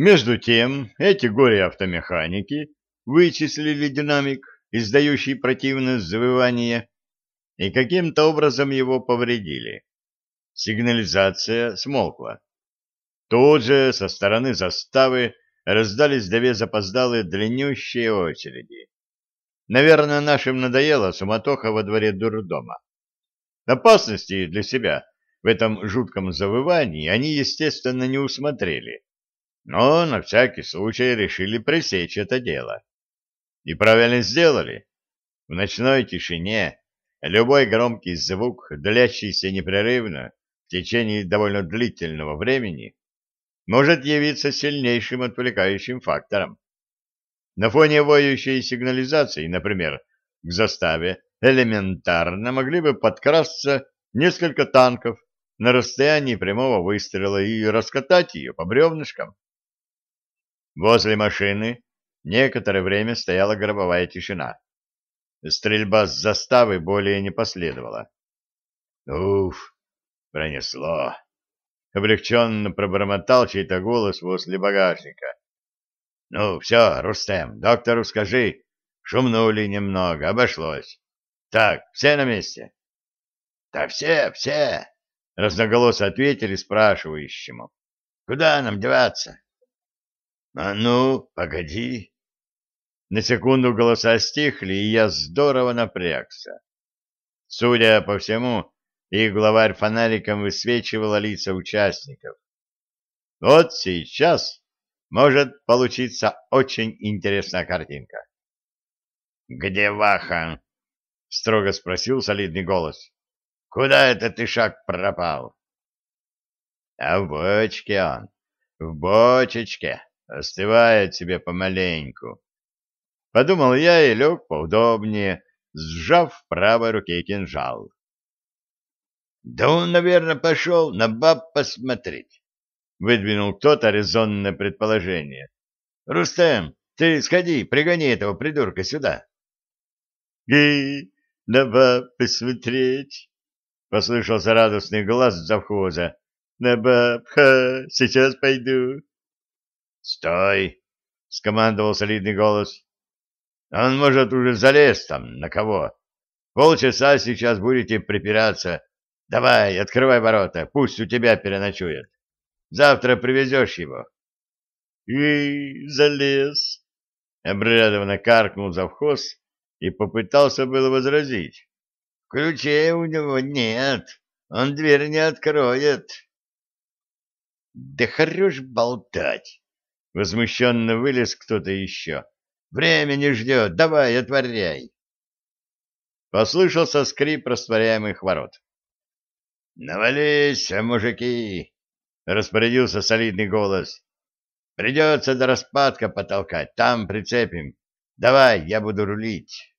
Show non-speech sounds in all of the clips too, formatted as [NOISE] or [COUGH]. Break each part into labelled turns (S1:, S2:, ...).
S1: Между тем, эти горе-автомеханики вычислили динамик, издающий противное завывание, и каким-то образом его повредили. Сигнализация смолкла. Тут же со стороны заставы раздались две запоздалые длиннющие очереди. Наверное, нашим надоело суматоха во дворе дурдома. Опасности для себя в этом жутком завывании они, естественно, не усмотрели, но на всякий случай решили пресечь это дело. И правильно сделали. В ночной тишине любой громкий звук, длящийся непрерывно в течение довольно длительного времени, может явиться сильнейшим отвлекающим фактором. На фоне воющей сигнализации, например, к заставе элементарно могли бы подкрасться несколько танков на расстоянии прямого выстрела и раскатать ее по бревнышкам. Возле машины некоторое время стояла гробовая тишина. Стрельба с заставы более не последовала. «Уф, пронесло!» Облегченно пробормотал чей-то голос возле багажника. «Ну, все, Рустем, доктору скажи, шумнули немного, обошлось. Так, все на месте?» «Да все, все!» — разноголосо ответили спрашивающему. «Куда нам деваться?» «А ну, погоди!» На секунду голоса стихли, и я здорово напрягся. Судя по всему, их главарь фонариком высвечивала лица участников. Вот сейчас может получиться очень интересная картинка. «Где Ваха?» — строго спросил солидный голос. «Куда это ты шаг пропал?» «А в бочке он, в бочечке, остывает себе помаленьку». Подумал я и лег поудобнее, сжав в правой руке кинжал. Да он, наверное, пошел на баб посмотреть, — выдвинул кто-то резонное предположение. — Рустем, ты сходи, пригони этого придурка сюда. — Гей, на баб посмотреть, — послышался радостный голос завхоза. — На баб, ха, сейчас пойду. — Стой, — скомандовал солидный голос. — Он, может, уже залез там на кого. Полчаса сейчас будете припираться, Давай, открывай ворота, пусть у тебя переночует. Завтра привезешь его. И залез. Обрадованно каркнул завхоз и попытался было возразить. Ключей у него нет, он дверь не откроет. Да хорош болтать. Возмущенно вылез кто-то еще. Время не ждет, давай, отворяй. Послышался скрип растворяемых ворот. «Навались, мужики!» — распорядился солидный голос. «Придется до распадка потолкать, там прицепим. Давай, я буду рулить».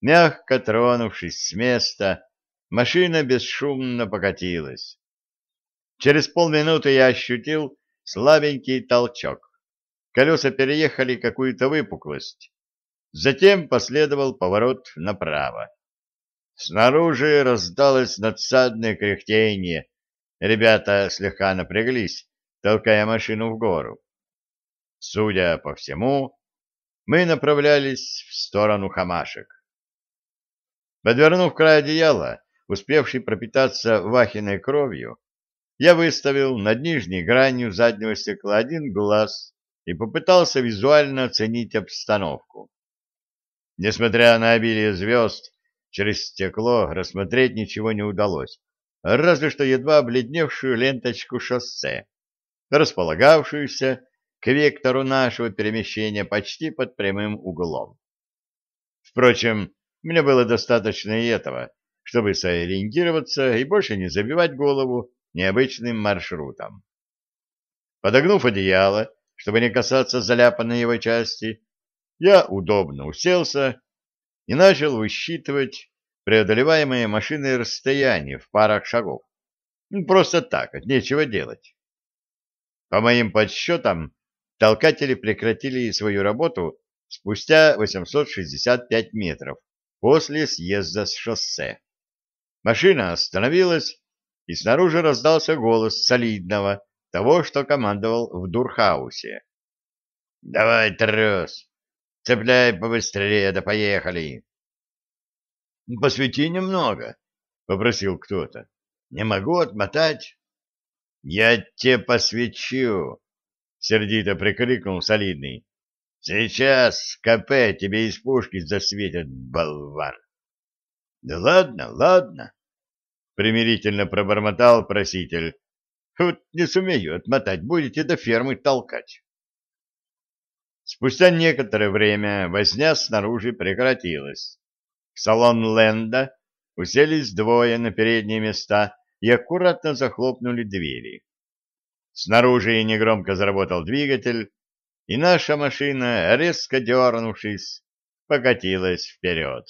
S1: Мягко тронувшись с места, машина бесшумно покатилась. Через полминуты я ощутил слабенький толчок. Колеса переехали какую-то выпуклость. Затем последовал поворот направо. Снаружи раздалось надсадное кряхтение. Ребята слегка напряглись, толкая машину в гору. Судя по всему, мы направлялись в сторону хамашек. Подвернув край одеяла, успевший пропитаться вахиной кровью, я выставил над нижней гранью заднего стекла один глаз и попытался визуально оценить обстановку. Несмотря на обилие звезд, Через стекло рассмотреть ничего не удалось, разве что едва обледневшую ленточку шоссе, располагавшуюся к вектору нашего перемещения почти под прямым углом. Впрочем, мне было достаточно и этого, чтобы сориентироваться и больше не забивать голову необычным маршрутом. Подогнув одеяло, чтобы не касаться заляпанной его части, я удобно уселся и начал высчитывать преодолеваемые машиной расстояние в парах шагов. Ну, просто так, от нечего делать. По моим подсчетам, толкатели прекратили свою работу спустя 865 метров после съезда с шоссе. Машина остановилась, и снаружи раздался голос солидного, того, что командовал в Дурхаусе. — Давай, трос, цепляй побыстрее, да поехали. — Посвети немного, — попросил кто-то. — Не могу отмотать. — Я тебе посвечу, — сердито прикрикнул солидный. — Сейчас КП тебе из пушки засветят, болван. — Да ладно, ладно, — примирительно пробормотал проситель. — Вот не сумею отмотать, будете до фермы толкать. Спустя некоторое время возня снаружи прекратилась. В салон Ленда уселись двое на передние места и аккуратно захлопнули двери. Снаружи негромко заработал двигатель, и наша машина, резко дернувшись, покатилась вперед.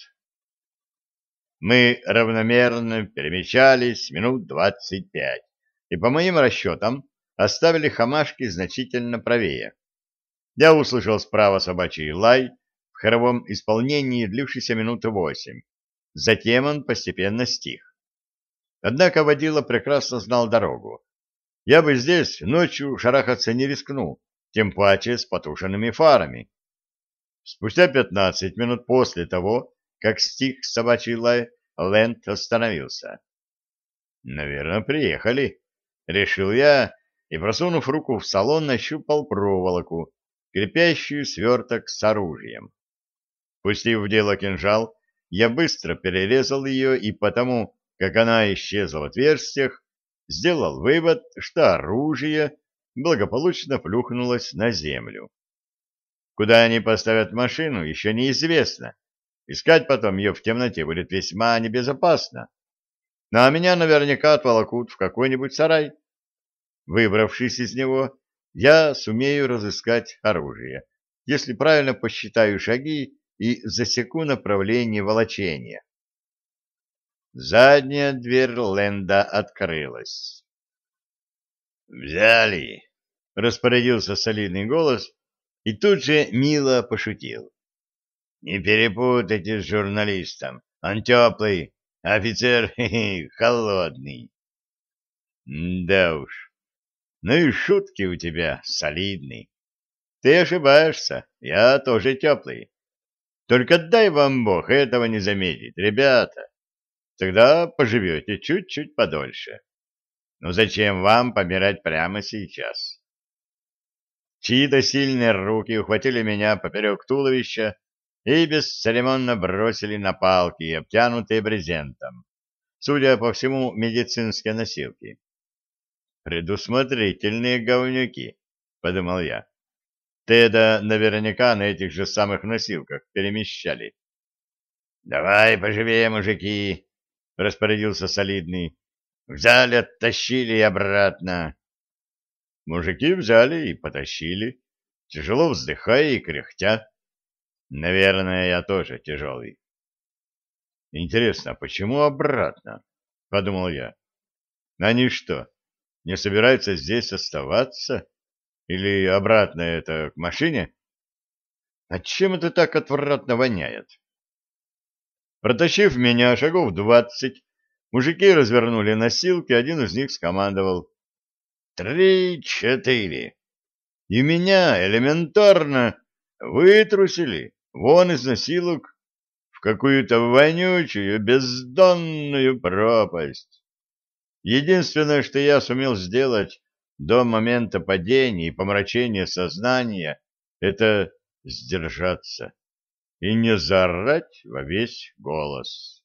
S1: Мы равномерно перемещались минут двадцать пять, и, по моим расчетам, оставили хамашки значительно правее. Я услышал справа собачий лай, в хоровом исполнении длившийся минуты восемь. Затем он постепенно стих. Однако водила прекрасно знал дорогу. Я бы здесь ночью шарахаться не рискнул, тем паче с потушенными фарами. Спустя пятнадцать минут после того, как стих собачий лай, Лэнд остановился. «Наверное, приехали», — решил я, и, просунув руку в салон, нащупал проволоку, крепящую сверток с оружием. Пустив в дело кинжал, я быстро перерезал ее и потому, как она исчезла в отверстиях, сделал вывод, что оружие благополучно плюхнулось на землю. Куда они поставят машину, еще неизвестно. Искать потом ее в темноте будет весьма небезопасно. Ну, а меня наверняка отволокут в какой-нибудь сарай. Выбравшись из него, я сумею разыскать оружие, если правильно посчитаю шаги и засеку направление волочения. Задняя дверь Ленда открылась. «Взяли!» — распорядился солидный голос и тут же мило пошутил. «Не перепутайте с журналистом. Он теплый, офицер [LAUGHS] холодный». «Да уж. Ну и шутки у тебя солидные. Ты ошибаешься, я тоже теплый. Только дай вам Бог этого не заметить, ребята. Тогда поживете чуть-чуть подольше. Но зачем вам помирать прямо сейчас? Чьи-то сильные руки ухватили меня поперек туловища и бесцеремонно бросили на палки, обтянутые брезентом. Судя по всему, медицинские носилки. «Предусмотрительные говнюки», — подумал я. Теда наверняка на этих же самых носилках перемещали. — Давай поживее, мужики, — распорядился солидный. — Взяли, оттащили и обратно. Мужики взяли и потащили, тяжело вздыхая и кряхтя. Наверное, я тоже тяжелый. Интересно, почему обратно? — подумал я. Они что, не собираются здесь оставаться? — или обратно это к машине? А чем это так отвратно воняет? Протащив меня шагов двадцать, мужики развернули носилки, один из них скомандовал «Три-четыре!» И меня элементарно вытрусили вон из носилок в какую-то вонючую бездонную пропасть. Единственное, что я сумел сделать, до момента падения и помрачения сознания — это сдержаться и не заорать во весь голос.